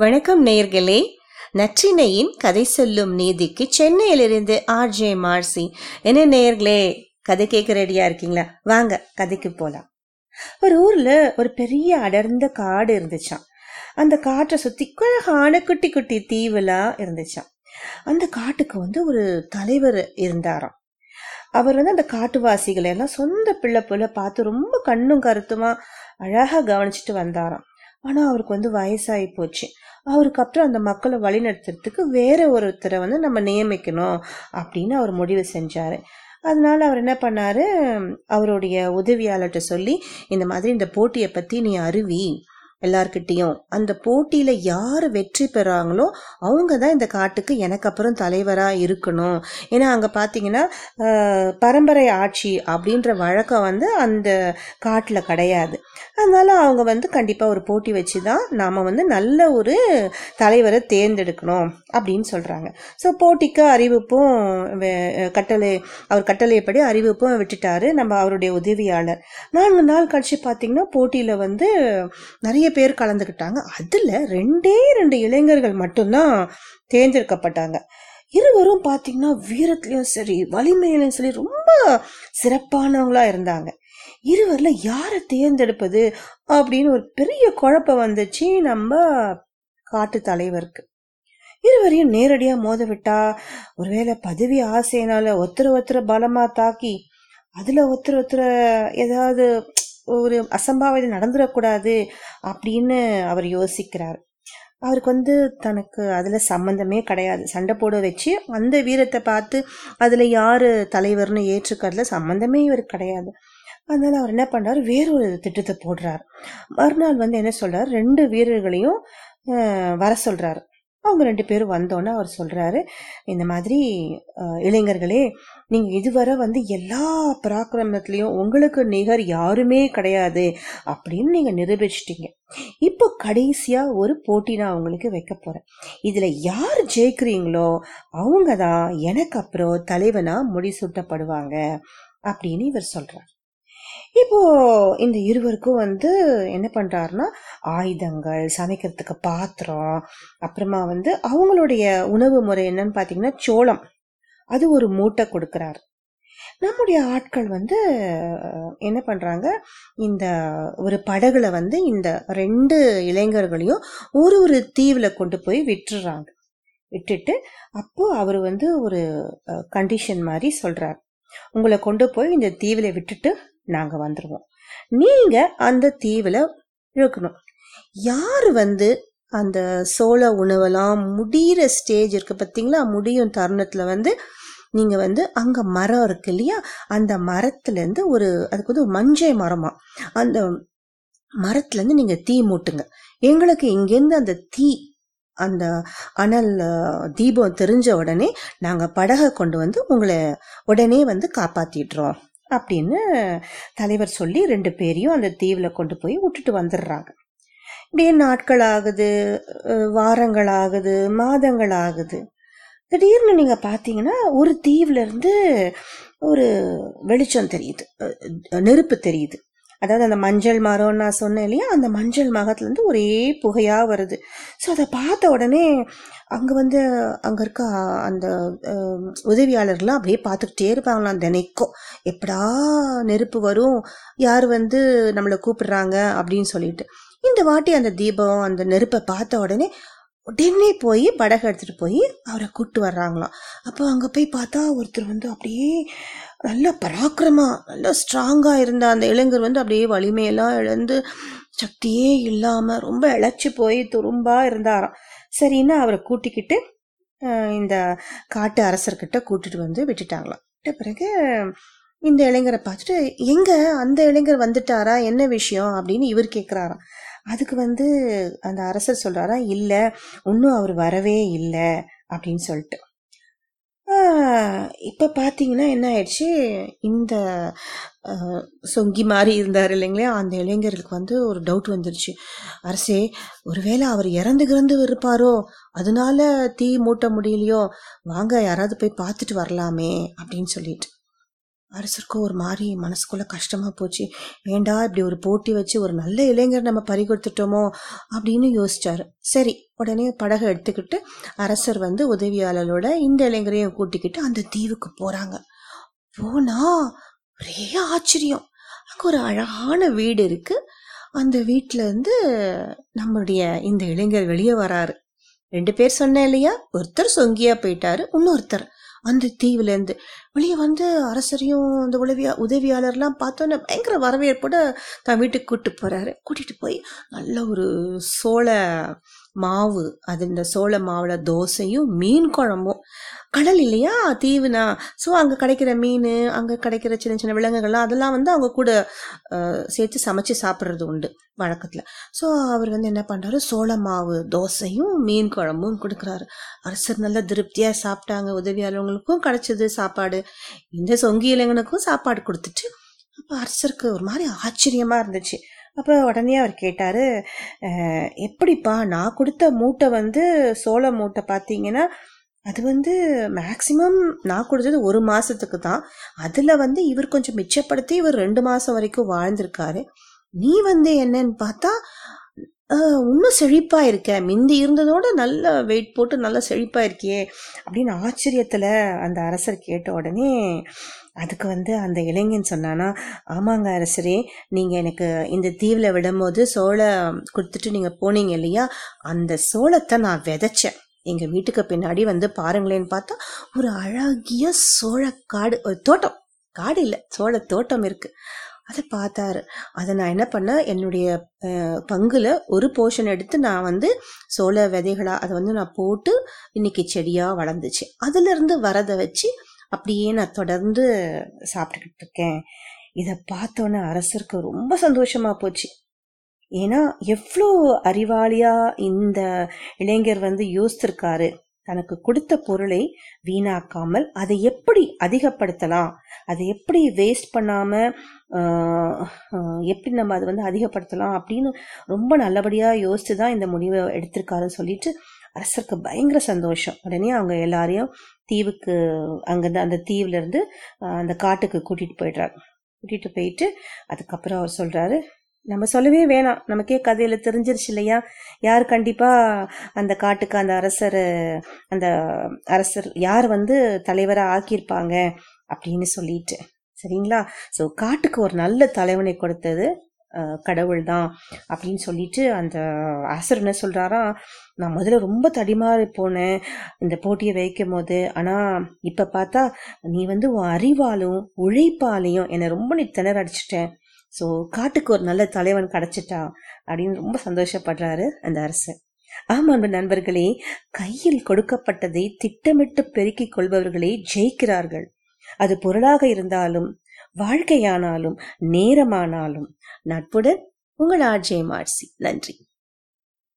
வணக்கம் நேயர்களே நற்றினையின் கதை சொல்லும் நீதிக்கு சென்னையிலிருந்து ஆர்ஜே மார்சி. என்ன நேயர்களே கதை கேட்க ரெடியா இருக்கீங்களா? வாங்க கதைக்கு போலாம். ஒரு ஊர்ல ஒரு பெரிய அடர்ந்த காடு இருந்துச்சாம். அந்த காட்டை சுத்தி அழகான குட்டி குட்டி தீவுலாம் இருந்துச்சான் அந்த காட்டுக்கு வந்து ஒரு தலைவர் இருந்தாராம். அவர் வந்து அந்த காட்டுவாசிகளை எல்லாம் சொந்த பிள்ளை போல பார்த்து ரொம்ப கண்ணும் கருத்துமா அழகா கவனிச்சுட்டு வந்தாராம். ஆனா அவருக்கு வந்து வயசாகி போச்சு. அவருக்கு அப்புறம் அந்த மக்களை வழிநடத்துறதுக்கு வேற ஒருத்தரை வந்து நம்ம நியமிக்கணும் அப்படின்னு அவர் முடிவு செஞ்சாரு. அதனால அவர் என்ன பண்ணாரு? அவருடைய உதவியாளர்கிட்ட சொல்லி இந்த மாதிரி இந்த போட்டியை பத்தி நீ அருவி. எல்லார்கிட்டேயும். அந்த போட்டியில யார் வெற்றி பெறாங்களோ அவங்க தான் இந்த காட்டுக்கு எனக்கு அப்புறம் தலைவரா இருக்கணும். ஏன்னா அங்க பாத்தீங்கன்னா பரம்பரை ஆட்சி அப்படின்ற வழக்கம் வந்து அந்த காட்டுல கிடையாது. அதனால அவங்க வந்து கண்டிப்பா ஒரு போட்டி வச்சு தான் நாம வந்து நல்ல ஒரு தலைவரை தேர்ந்தெடுக்கணும் அப்படின்னு சொல்றாங்க. ஸோ போட்டிக்கு அறிவிப்பும் வே- கட்டளை அவர் கட்டளையப்படி அறிவிப்பும் விட்டுட்டாரு நம்ம அவருடைய உதவியாளர். நான்கு நாள் கழிச்சு பார்த்தீங்கன்னா போட்டியில வந்து நிறைய பேர் கலந்துக்கிட்டாங்க அதுல ரெண்டே ரெண்டு இளைஞர்கள் மட்டும்தான் தேர்ந்தெடுக்கப்பட்டாங்க. இருவரும் பார்த்தீங்கன்னா வீரத்திலையும் சரி வலிமையிலும் சரி ரொம்ப சிறப்பானவங்களா இருந்தாங்க. இருவர்ல யாரை தேர்ந்தெடுப்பது அப்படின்னு ஒரு பெரிய குழப்பம் வந்துச்சு நம்ம காட்டு தலைவருக்கு. இருவரையும் நேரடியா மோத விட்டா ஒருவேளை பதவி ஆசையினால ஒருத்தர் ஒருத்தர் பலமா தாக்கி அதுல ஒருத்தர் ஒருத்தர் ஏதாவது ஒரு அசம்பாவிதம் நடந்துடக்கூடாது அப்படின்னு அவர் யோசிக்கிறார். அவருக்கு வந்து தனக்கு அதில் சம்மந்தமே கிடையாது. சண்டை போட வச்சு அந்த வீரத்தை பார்த்து அதில் யார் தலைவர்னு ஏற்றுக்கிறதுல சம்மந்தமே இவருக்கு கிடையாது. அதனால் அவர் என்ன பண்றாரு? வேறொரு திட்டத்தை போடுறார். மறுநாள் வந்து என்ன சொல்கிறார் ரெண்டு வீரர்களையும் வர சொல்கிறார் அவங்க ரெண்டு பேரும் வந்தோன்னே அவர் சொல்கிறாரு இந்த மாதிரி இளைஞர்களே நீங்கள் இதுவரை வந்து எல்லா பராக்கிரமத்துலேயும் உங்களுக்கு நிகர் யாருமே கிடையாது அப்படின்னு நீங்கள் நிரூபிச்சிட்டிங்க. இப்போ கடைசியாக ஒரு போட்டி நான் உங்களுக்கு வைக்க போகிறேன் இதில் யார் ஜெயிக்கிறீங்களோ அவங்க தான் எனக்கு அப்புறம் தலைவனா முடிசூட்டப்படுவாங்க அப்படின்னு இவர் சொல்கிறார் இப்போ இந்த இருவருக்கும் வந்து என்ன பண்றாருன்னா ஆயுதங்கள் சமைக்கிறதுக்கு பாத்திரம் அப்புறமா வந்து அவங்களுடைய உணவு முறை என்னன்னு பாத்தீங்கன்னா சோளம். அது ஒரு மூட்டை கொடுக்கறாரு. நம்முடைய ஆட்கள் வந்து என்ன பண்றாங்க இந்த ஒரு படகுல வந்து இந்த ரெண்டு இளைஞர்களையும் ஒரு ஒரு தீவுல கொண்டு போய் விட்டுறாங்க. விட்டுட்டு அப்போ அவர் வந்து ஒரு கண்டிஷன் மாதிரி சொல்றார். உங்களை கொண்டு போய் இந்த தீவுல விட்டுட்டு நாங்க வந்துடுவோம் நீங்க அந்த தீவுல இருக்கணும் யார் வந்து அந்த சோள உணவெல்லாம் முடியிற ஸ்டேஜ் இருக்கு பார்த்தீங்களா முடியும் தருணத்துல வந்து நீங்க வந்து அங்க மரம் இருக்கு இல்லையா? அந்த மரத்துல இருந்து ஒரு அதுக்கு வந்து மஞ்சை மரமா? அந்த மரத்துல இருந்து நீங்க தீ மூட்டுங்க. எங்களுக்கு இங்கேருந்து அந்த தீ அந்த அனல் தீபம் தெரிஞ்ச உடனே நாங்க படகை கொண்டு வந்து உங்களை உடனே வந்து காப்பாத்திடுறோம். அப்படின்னு தலைவர் சொல்லி ரெண்டு பேரையும் அந்த தீவில் கொண்டு போய் விட்டுட்டு வந்துடுறாங்க. இப்படியே நாட்கள் ஆகுது வாரங்கள் ஆகுது மாதங்கள் ஆகுது. திடீர்னு நீங்க பாத்தீங்கன்னா ஒரு தீவுல இருந்து ஒரு வெளிச்சம் தெரியுது நெருப்பு தெரியுது. அதாவது அந்த மஞ்சள் மரம் நான் சொன்னேன் இல்லையா? அந்த மஞ்சள் மகத்துலேருந்து ஒரே புகையாக வருது. ஸோ அதை பார்த்த உடனே அங்கே வந்து அங்கே இருக்க அந்த உதவியாளர்கள்லாம் அப்படியே பார்த்துக்கிட்டே இருப்பாங்களாம் தினைக்கும். எப்படா நெருப்பு வரும்? யார் வந்து நம்மளை கூப்பிடுறாங்க? அப்படின்னு சொல்லிட்டு. இந்த வாட்டி அந்த தீபம் அந்த நெருப்பை பார்த்த உடனே உடனே போய் படகு எடுத்துகிட்டு போய் அவரை கூப்பிட்டு வர்றாங்களாம். அப்போ அங்கே போய் பார்த்தா ஒருத்தர் வந்து அப்படியே நல்ல பராக்கிரமா நல்ல ஸ்ட்ராங்காக இருந்த அந்த இளைஞர் வந்து அப்படியே வலிமையெல்லாம் இழந்து சக்தியே இல்லாமல் ரொம்ப இழைச்சி போய் துரும்பாக இருந்தாராம். சரின்னு அவரை கூட்டிக்கிட்டு இந்த காட்டு அரசர்கிட்ட கூட்டிட்டு வந்து விட்டுட்டாங்களாம். விட்ட பிறகு இந்த இளைஞரை பார்த்துட்டு எங்கே அந்த இளைஞர் வந்துட்டாரா என்ன விஷயம் அப்படின்னு இவர் கேட்குறாராம் அதுக்கு வந்து அந்த அரசர் சொல்கிறாரா இல்லை இன்னும் அவர் வரவே இல்லை அப்படின்னு சொல்லிட்டு. இப்போ பார்த்தீங்கன்னா என்ன ஆயிடுச்சு? இந்த சொங்கி மாதிரி இருந்தார் இல்லைங்களா அந்த இளைஞருக்கு வந்து ஒரு டவுட் வந்துருச்சு. அரசே ஒருவேளை அவர் இறந்து கிறந்து இருப்பாரோ? அதனால தீ மூட்ட முடியலையோ? வாங்க யாராவது போய் பார்த்துட்டு வரலாமே அப்படின்னு சொல்லிட்டு. அரசருக்கும் ஒரு மாதிரி மனசுக்குள்ளே கஷ்டமாக போச்சு. ஏண்டா இப்படி ஒரு போட்டி வச்சு ஒரு நல்ல இளைஞர் நம்ம பறி கொடுத்துட்டோமோ அப்படின்னு யோசிச்சார். சரி உடனே படகை எடுத்துக்கிட்டு அரசர் வந்து உதவியாளரோட இந்த இளைஞரையும் கூட்டிக்கிட்டு அந்த தீவுக்கு போகிறாங்க போனால் ஒரே ஆச்சரியம். அங்கே ஒரு அழகான வீடு இருக்குது அந்த வீட்டில் இருந்து நம்மளுடைய இந்த இளைஞர் வெளியே வராரு. ரெண்டு பேர் சொன்னேன் இல்லையா? ஒருத்தர் சொங்கியா போயிட்டாரு இன்னொருத்தர் அந்த தீவுலேருந்து வெளியே வந்து அரசரையும் அந்த உதவியா உதவியாளர்லாம் பார்த்தோன்னே பயங்கர வரவேற்போட தன் வீட்டுக்கு கூப்பிட்டு போகிறாரு கூட்டிகிட்டு போய் நல்ல ஒரு சோள மாவு அது இந்த சோள மாவுல தோசையும் மீன் குழம்பும். கடல் இல்லையா? தீவுனா. ஸோ அங்கே கிடைக்கிற மீன் அங்கே கிடைக்கிற சின்ன சின்ன விலங்குகள்லாம் அதெல்லாம் வந்து அவங்க கூட சேர்த்து சமைச்சு சாப்பிட்றது உண்டு வழக்கத்தில். ஸோ அவர் வந்து என்ன பண்ணுறாரு சோள மாவு தோசையும் மீன் குழம்பும் கொடுக்குறாரு. அரசர் நல்ல திருப்தியாக சாப்பிட்டாங்க. உதவியாளர்களுக்கும் கிடச்சிது சாப்பாடு. இந்த சொங்கி இளைஞனுக்கும் சாப்பாடு கொடுத்துட்டு அப்போ அரசருக்கு ஒரு மாதிரி ஆச்சரியமாக இருந்துச்சு. அப்போ உடனே அவர் கேட்டார் எப்படிப்பா நான் கொடுத்த மூட்டை வந்து சோள மூட்டை பார்த்தீங்கன்னா அது வந்து மேக்சிமம் நான் கொடுத்தது ஒரு மாதத்துக்கு தான். அதில் வந்து இவர் கொஞ்சம் மிச்சப்படுத்தி இவர் ரெண்டு மாதம் வரைக்கும் வாழ்ந்திருக்காரு. நீ வந்து என்னன்னு பார்த்தா இன்னும் செழிப்பாக இருக்க. மிந்தி இருந்ததோட நல்ல வெயிட் போட்டு நல்லா செழிப்பாக இருக்கியே அப்படின்னு ஆச்சரியத்தில் அந்த அரசர் கேட்ட உடனே அதுக்கு வந்து அந்த இளைஞன் சொன்னான்னா ஆமாங்க அரசரே நீங்கள் எனக்கு இந்த தீவில் விடும்போது சோளம் கொடுத்துட்டு நீங்கள் போனீங்க இல்லையா? அந்த சோளத்தை நான் விதைச்சேன். எங்க வீட்டுக்கு பின்னாடி வந்து பாருங்களேன்னு பார்த்தா ஒரு அழகிய சோளக்காடு ஒரு தோட்டம். காடு இல்லை சோள தோட்டம் இருக்கு. அதை பார்த்தாரு. அதை நான் என்ன பண்ணேன் என்னுடைய பங்கில் பங்குல ஒரு போர்ஷன் எடுத்து நான் வந்து சோள விதைகளா அதை வந்து நான் போட்டு இன்னைக்கு செடியா வளர்ந்துச்சு. அதுல இருந்து வரதை வச்சு அப்படியே நான் தொடர்ந்து சாப்பிட்டுக்கிட்டு இருக்கேன் இதை பார்த்தோன்னே அரசருக்கு ரொம்ப சந்தோஷமா போச்சு. ஏன்னா எவ்வளோ அறிவாளியா இந்த இளைஞர் வந்து யோசித்திருக்காரு. தனக்கு கொடுத்த பொருளை வீணாக்காமல் அதை எப்படி அதிகப்படுத்தலாம்? அதை எப்படி வேஸ்ட் பண்ணாம எப்படி நம்ம அதை வந்து அதிகப்படுத்தலாம் அப்படின்னு ரொம்ப நல்லபடியா யோசிச்சு தான் இந்த முடிவை எடுத்திருக்காருன்னு சொல்லிட்டு அரசருக்கு பயங்கர சந்தோஷம். உடனே அவங்க எல்லாரையும் தீவுக்கு அங்கேருந்து அந்த தீவுல இருந்து அந்த காட்டுக்கு கூட்டிட்டு போயிடுறாரு கூட்டிட்டு போயிட்டு அதுக்கப்புறம் அவர் சொல்றாரு நம்ம சொல்லவே வேணாம். நமக்கே கதையில தெரிஞ்சிருச்சு இல்லையா? யார் கண்டிப்பா அந்த காட்டுக்கு அந்த அரசர் அந்த அரசர் யார் வந்து தலைவரா ஆக்கியிருப்பாங்க? அப்படின்னு சொல்லிட்டு. சரிங்களா? ஸோ காட்டுக்கு ஒரு நல்ல தலைவனை கொடுத்தது கடவுள் தான் அப்படின்னு சொல்லிட்டு அந்த ஆசர் என்ன சொல்கிறாரா நான் முதல்ல ரொம்ப தடிமாறி போனேன். இந்த போட்டியை வைக்கும் போது ஆனா இப்ப பார்த்தா நீ வந்து உன் அறிவாலும் உழைப்பாலையும் என்னை ரொம்ப நீ திணற அடிச்சிட்டேன் ஸோ காட்டுக்கு ஒரு நல்ல தலைவன் கிடைச்சிட்டா அப்படின்னு ரொம்ப சந்தோஷப்படுறாரு அந்த அரசர். ஆமா அன்பு நண்பர்களே கையில் கொடுக்கப்பட்டதை திட்டமிட்டு பெருக்கிக் கொள்பவர்களே ஜெயிக்கிறார்கள். அது பொருளாக இருந்தாலும் வாழ்க்கையானாலும் நேரமானாலும். நட்புடன் உங்கள் ஆர்ஜே மார்சி. நன்றி.